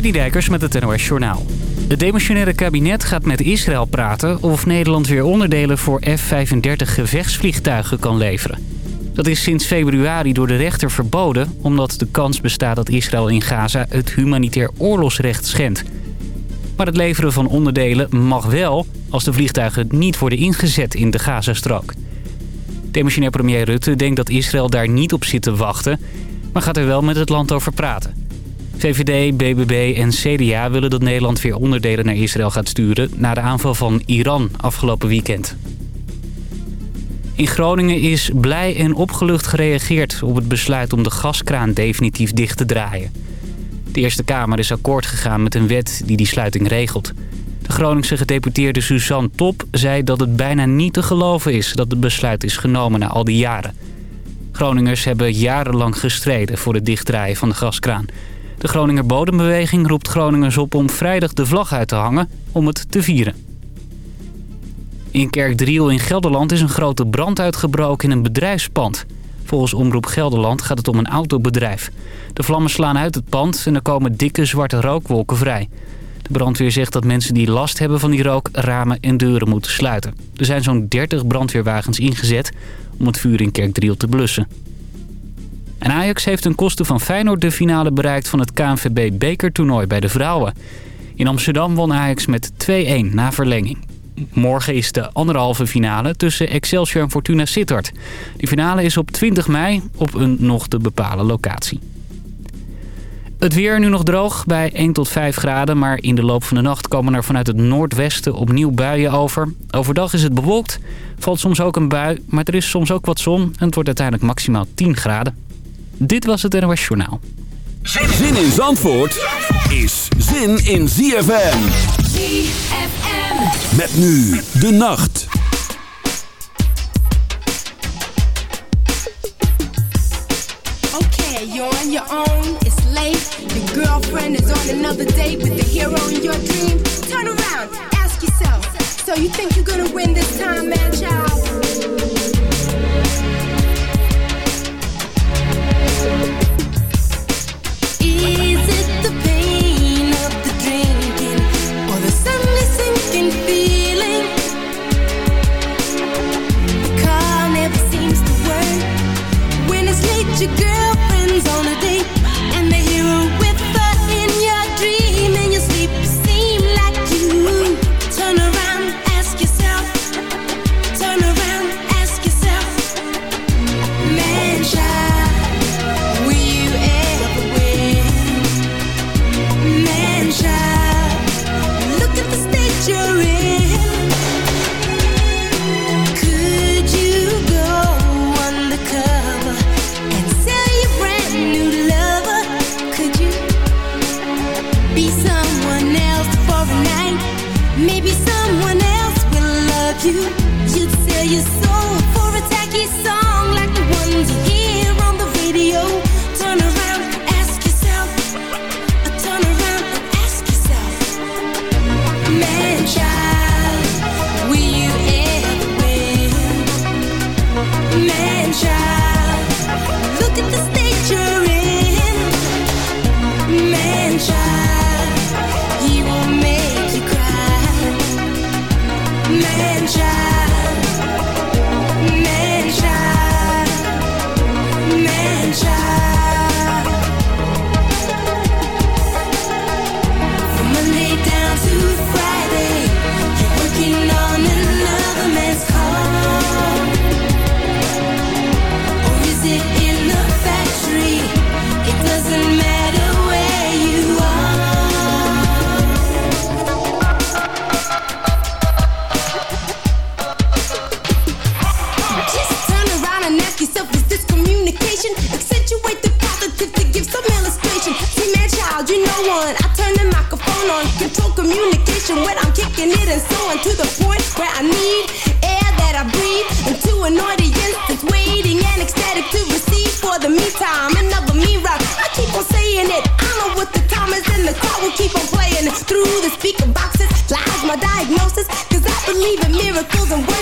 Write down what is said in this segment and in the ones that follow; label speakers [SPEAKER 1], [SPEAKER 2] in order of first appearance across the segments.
[SPEAKER 1] Dijkers met het NOS Journaal. Het demissionaire kabinet gaat met Israël praten of Nederland weer onderdelen voor F-35 gevechtsvliegtuigen kan leveren. Dat is sinds februari door de rechter verboden... omdat de kans bestaat dat Israël in Gaza het humanitair oorlogsrecht schendt. Maar het leveren van onderdelen mag wel als de vliegtuigen niet worden ingezet in de Gazastrook. Demissionair premier Rutte denkt dat Israël daar niet op zit te wachten... maar gaat er wel met het land over praten. VVD, BBB en CDA willen dat Nederland weer onderdelen naar Israël gaat sturen... na de aanval van Iran afgelopen weekend. In Groningen is blij en opgelucht gereageerd op het besluit om de gaskraan definitief dicht te draaien. De Eerste Kamer is akkoord gegaan met een wet die die sluiting regelt. De Groningse gedeputeerde Suzanne Top zei dat het bijna niet te geloven is dat het besluit is genomen na al die jaren. Groningers hebben jarenlang gestreden voor het dichtdraaien van de gaskraan. De Groninger Bodembeweging roept Groningers op om vrijdag de vlag uit te hangen om het te vieren. In Kerkdriel in Gelderland is een grote brand uitgebroken in een bedrijfspand. Volgens Omroep Gelderland gaat het om een autobedrijf. De vlammen slaan uit het pand en er komen dikke zwarte rookwolken vrij. De brandweer zegt dat mensen die last hebben van die rook ramen en deuren moeten sluiten. Er zijn zo'n 30 brandweerwagens ingezet om het vuur in Kerkdriel te blussen. En Ajax heeft ten koste van Feyenoord de finale bereikt van het KNVB-bekertoernooi bij de vrouwen. In Amsterdam won Ajax met 2-1 na verlenging. Morgen is de anderhalve finale tussen Excelsior en Fortuna Sittard. Die finale is op 20 mei op een nog te bepalen locatie. Het weer nu nog droog bij 1 tot 5 graden, maar in de loop van de nacht komen er vanuit het noordwesten opnieuw buien over. Overdag is het bewolkt, valt soms ook een bui, maar er is soms ook wat zon en het wordt uiteindelijk maximaal 10 graden. Dit was het NOS Journaal.
[SPEAKER 2] Zin in Zandvoort is zin in ZFM. ZFM. Met nu de nacht.
[SPEAKER 3] Okay, you're on your own, it's late. Your girlfriend is on another date with the hero in your dream. Turn around, ask yourself. So you think you're gonna win this time, man, child?
[SPEAKER 4] you good. sunshine through the way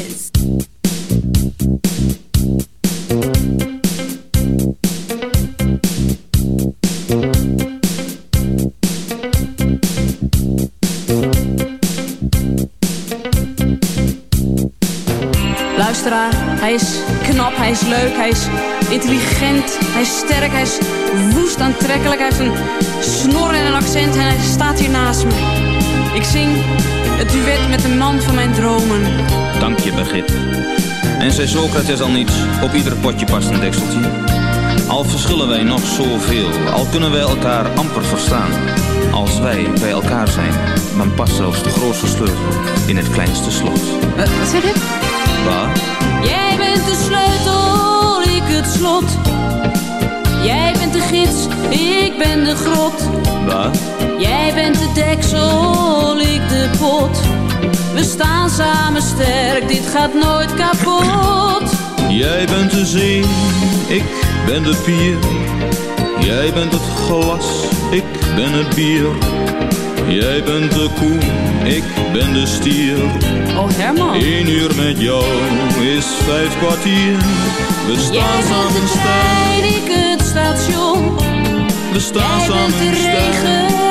[SPEAKER 5] Dromen.
[SPEAKER 6] Dank je, begrip. En zei Socrates al niets, op ieder potje past een dekseltje. Al verschillen wij nog zoveel, al kunnen wij elkaar amper verstaan. Als wij bij elkaar zijn, dan past zelfs de grootste sleutel in het kleinste slot.
[SPEAKER 5] Eh, wat zeg je?
[SPEAKER 6] Waar?
[SPEAKER 5] Jij bent de sleutel, ik het slot. Jij bent de gids, ik ben de grot.
[SPEAKER 6] Waar?
[SPEAKER 5] Jij bent de deksel, ik de pot. We staan samen sterk, dit gaat nooit kapot.
[SPEAKER 6] Jij bent de zee, ik ben de pier. Jij bent het glas, ik ben het bier. Jij bent de koe, ik ben de stier.
[SPEAKER 5] Oh Herman.
[SPEAKER 6] Eén uur met jou is vijf kwartier. We staan samen sterk,
[SPEAKER 5] ik het station.
[SPEAKER 6] we staan
[SPEAKER 5] Jij
[SPEAKER 6] samen sterk.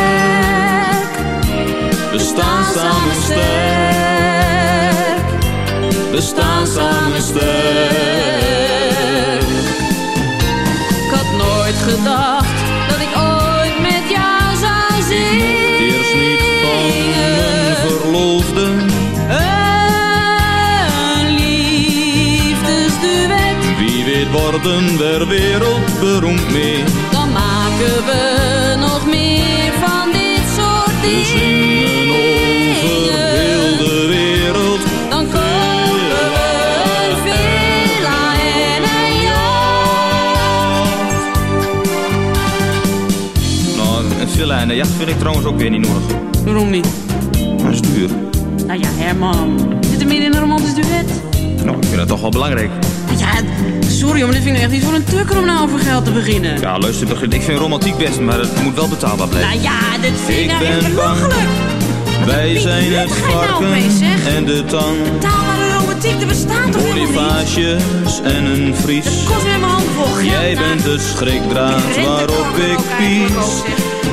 [SPEAKER 6] We staan samen sterk. We staan samen sterk.
[SPEAKER 5] Ik had nooit gedacht dat ik ooit met jou zou zingen.
[SPEAKER 6] Eerst niet van mijn verloofde.
[SPEAKER 5] Een liefdesduet,
[SPEAKER 6] Wie weet worden we wereldberoemd mee.
[SPEAKER 5] dan maken we nog meer van dit soort dingen. En een jacht
[SPEAKER 6] vind ik trouwens ook weer niet nodig.
[SPEAKER 5] Waarom niet?
[SPEAKER 6] Dat is duur.
[SPEAKER 5] Nou ja, Herman. Zit er meer in een romantisch duet?
[SPEAKER 6] Nou, ik vind dat toch wel belangrijk.
[SPEAKER 5] Ja, sorry, maar dit vind ik echt niet voor een tukker om nou over geld te beginnen.
[SPEAKER 6] Ja, luister, begin- ik vind romantiek best, maar het moet wel betaalbaar blijven.
[SPEAKER 5] Nou ja, dit vind ik,
[SPEAKER 6] Ik
[SPEAKER 5] nou echt belachelijk.
[SPEAKER 6] Wij zijn het
[SPEAKER 5] nou
[SPEAKER 6] varken
[SPEAKER 5] zeg?
[SPEAKER 6] en de tang.
[SPEAKER 5] Betaalbare romantiek, er bestaat toch helemaal niet?
[SPEAKER 6] En een vries.
[SPEAKER 5] Het kost weer mijn handen vol.
[SPEAKER 6] Jij
[SPEAKER 5] nou.
[SPEAKER 6] bent de schrikdraad waarop ik pies.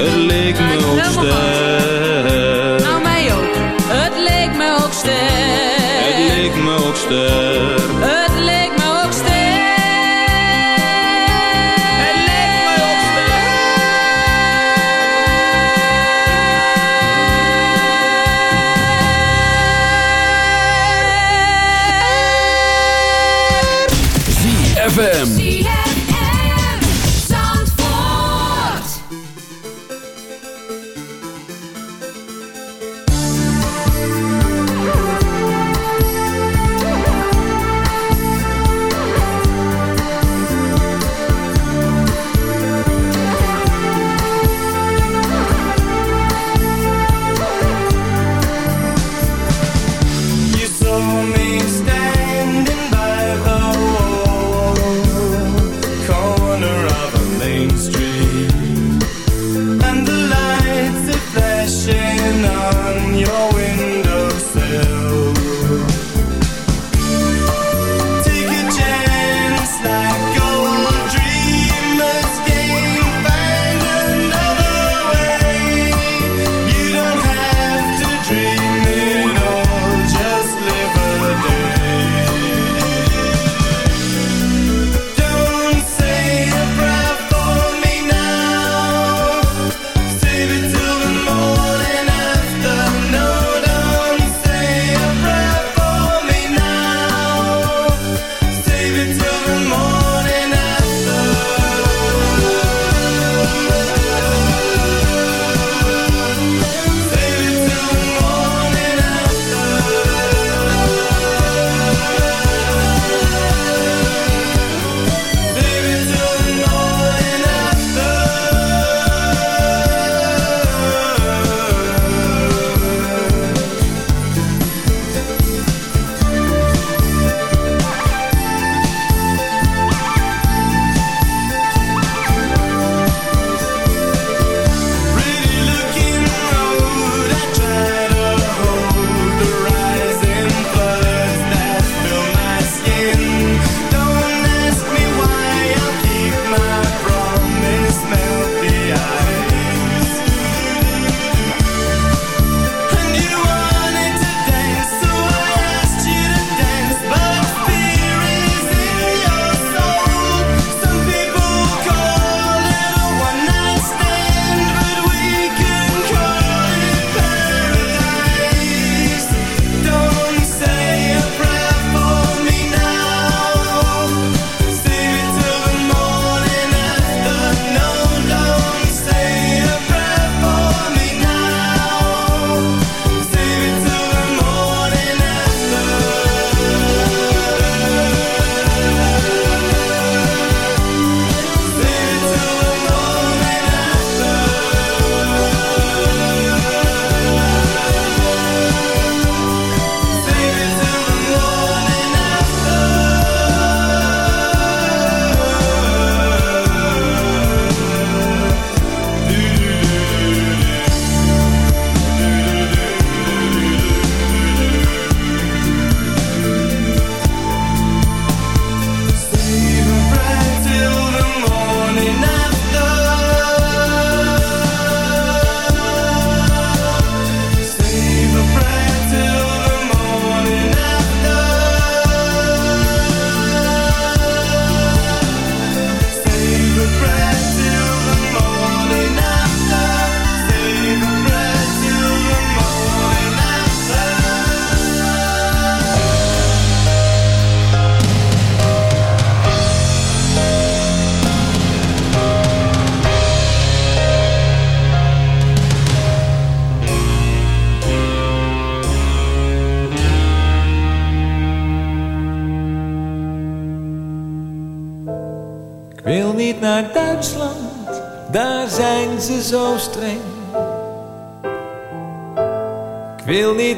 [SPEAKER 6] Het leek me ook sterk.
[SPEAKER 5] Nou, mij ook. Het leek me ook sterk.
[SPEAKER 6] Het leek me ook sterk.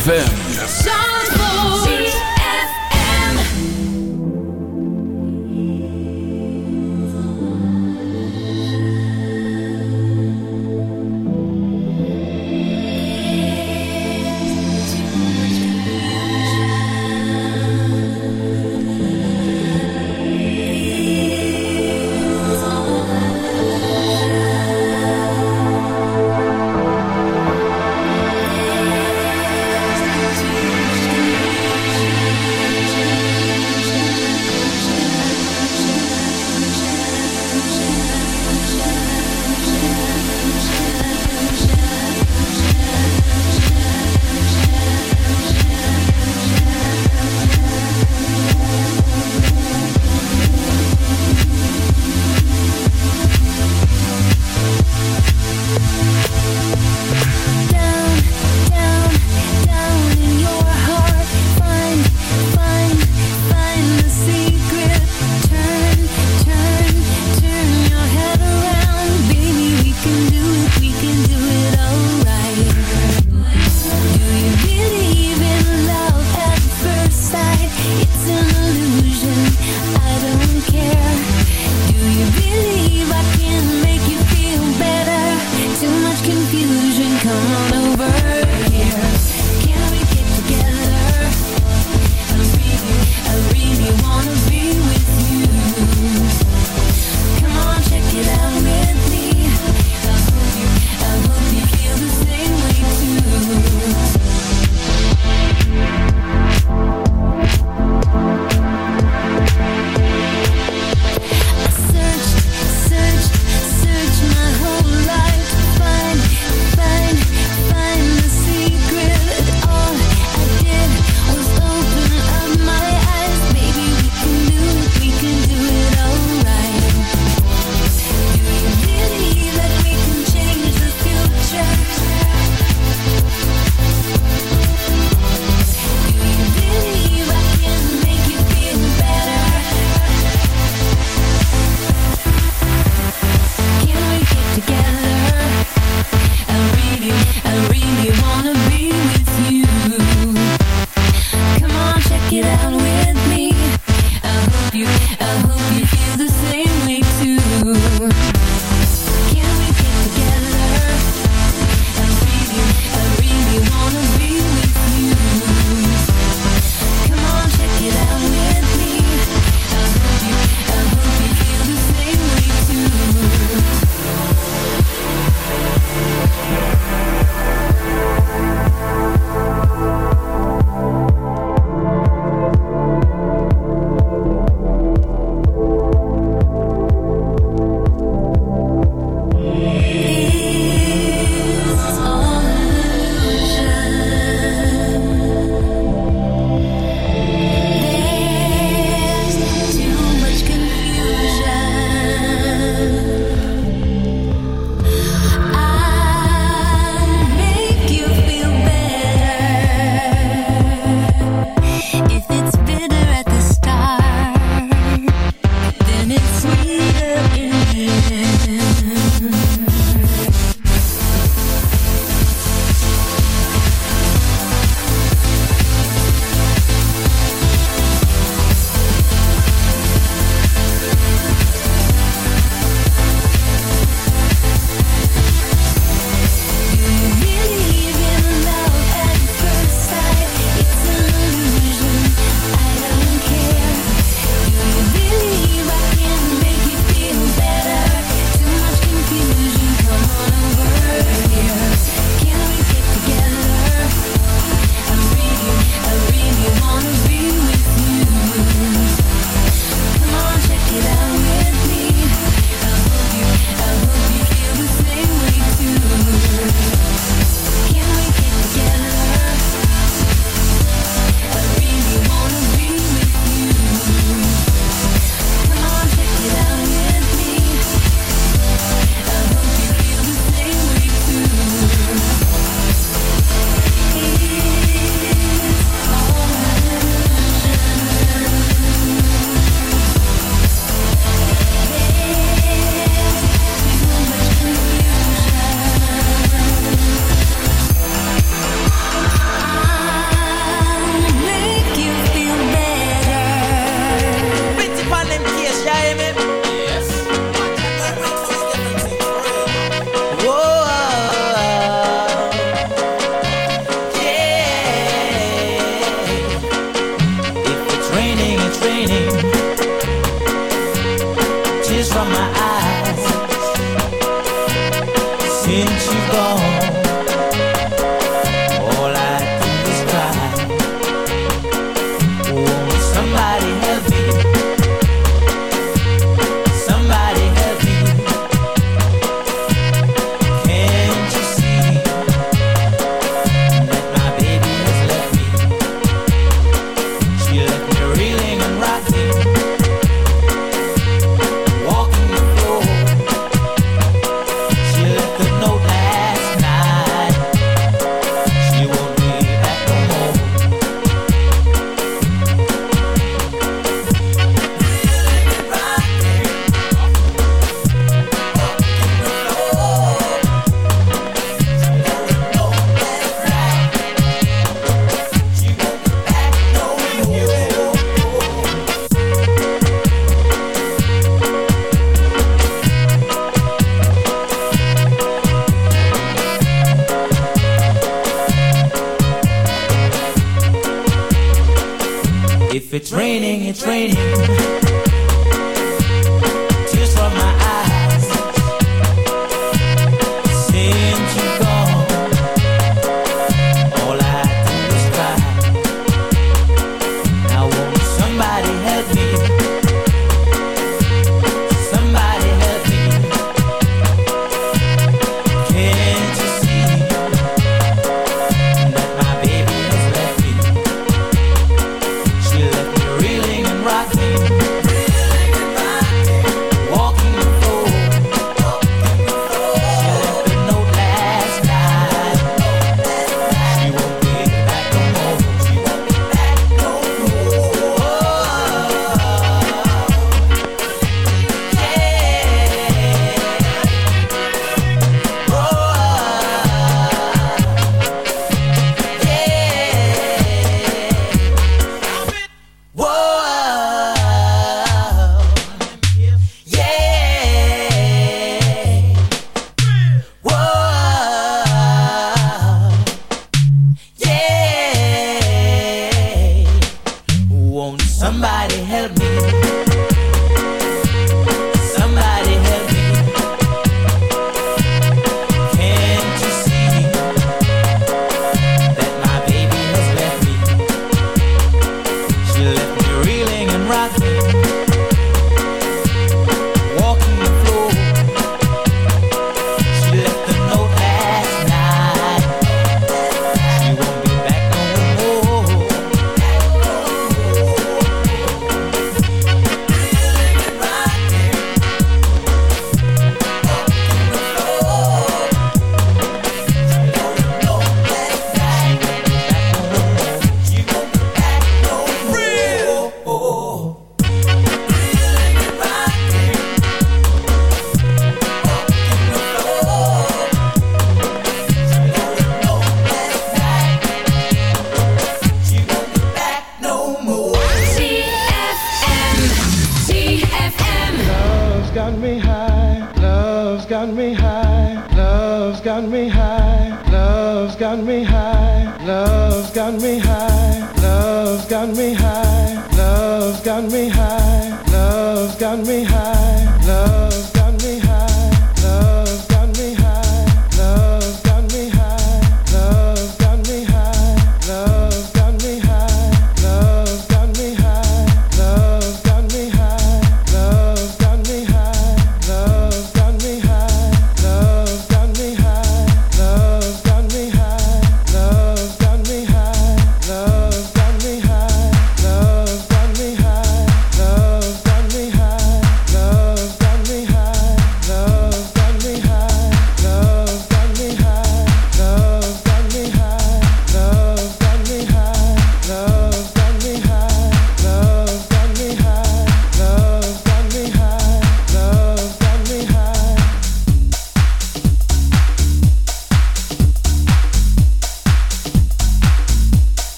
[SPEAKER 2] ZFM.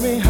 [SPEAKER 7] me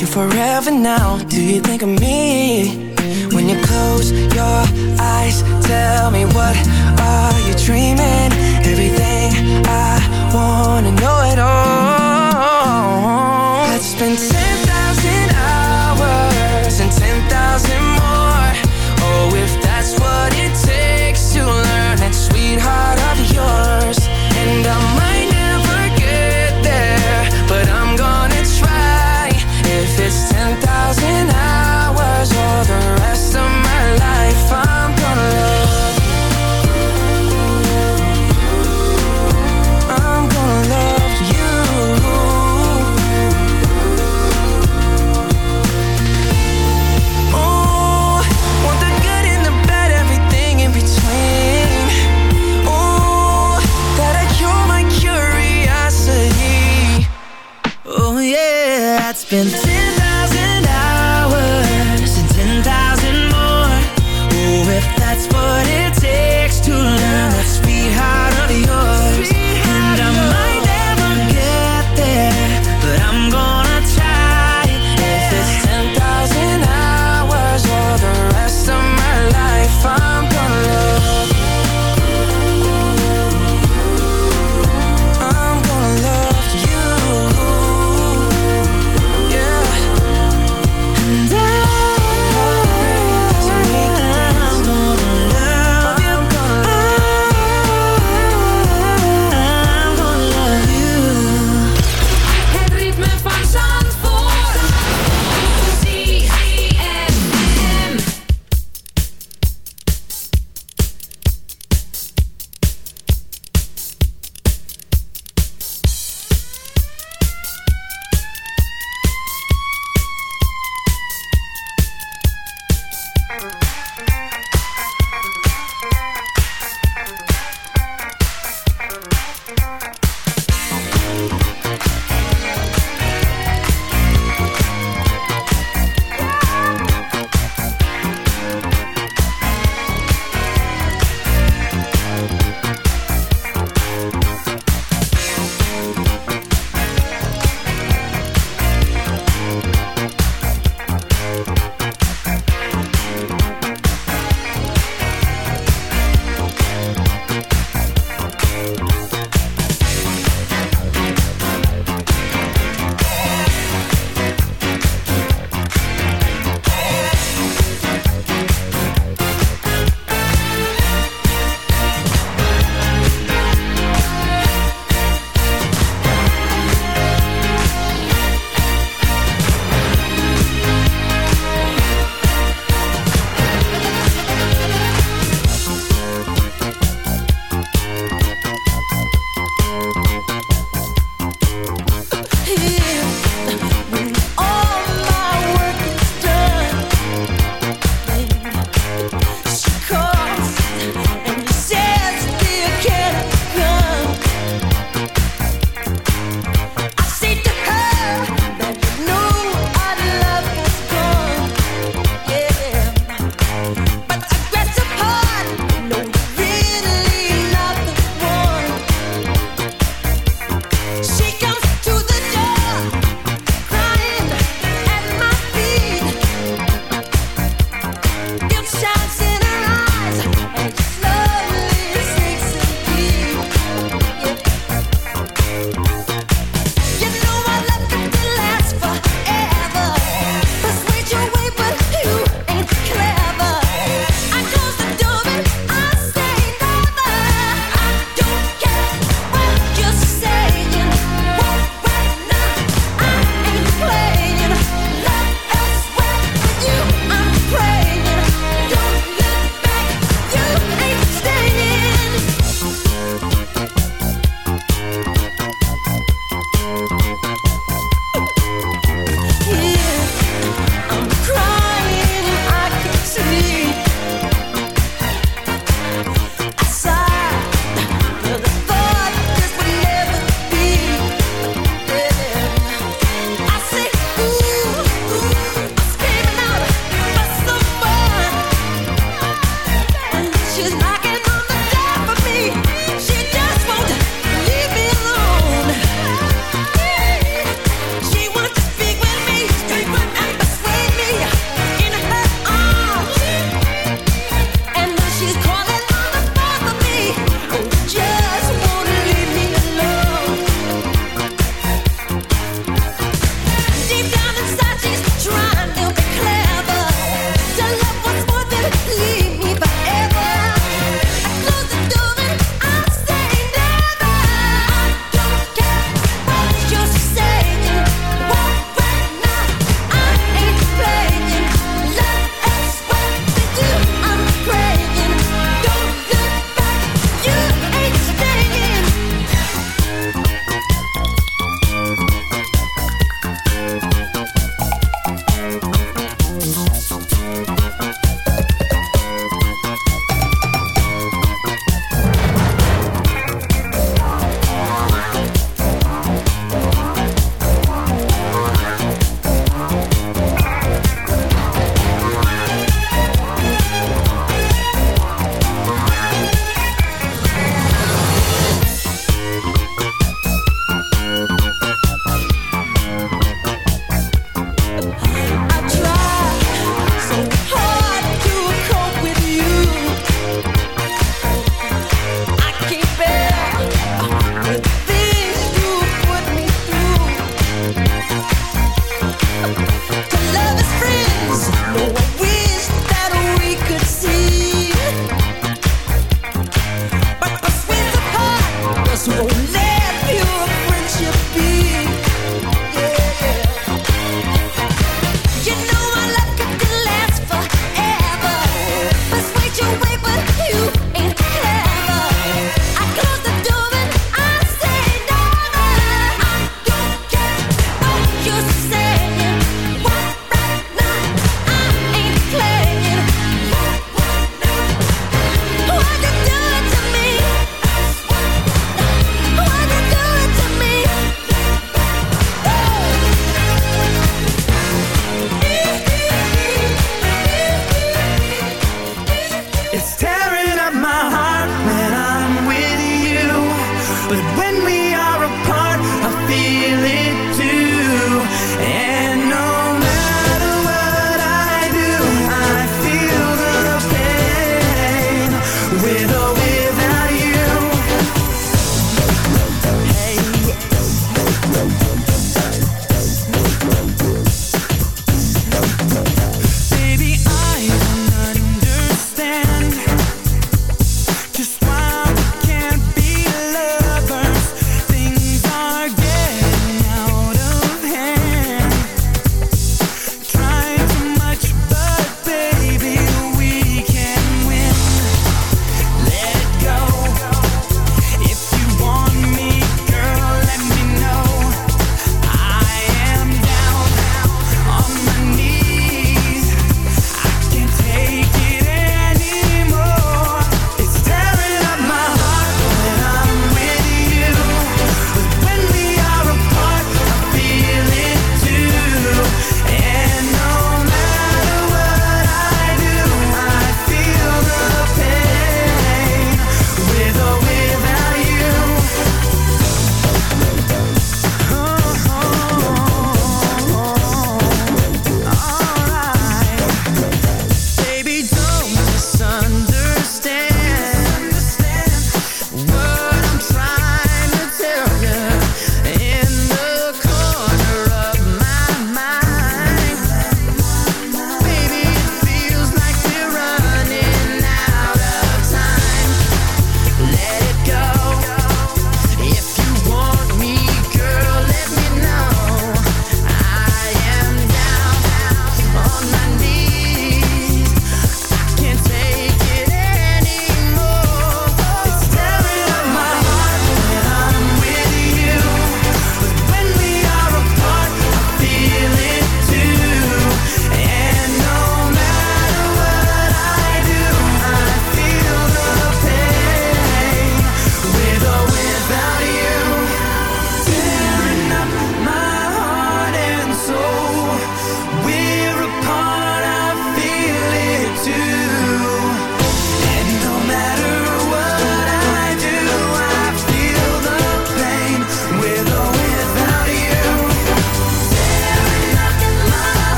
[SPEAKER 8] you
[SPEAKER 9] forever now
[SPEAKER 10] Do you
[SPEAKER 11] think of me? When you close your eyes Tell me what are you dreaming? Everything I wanna know it all I'd spend 10,000 hours And 10,000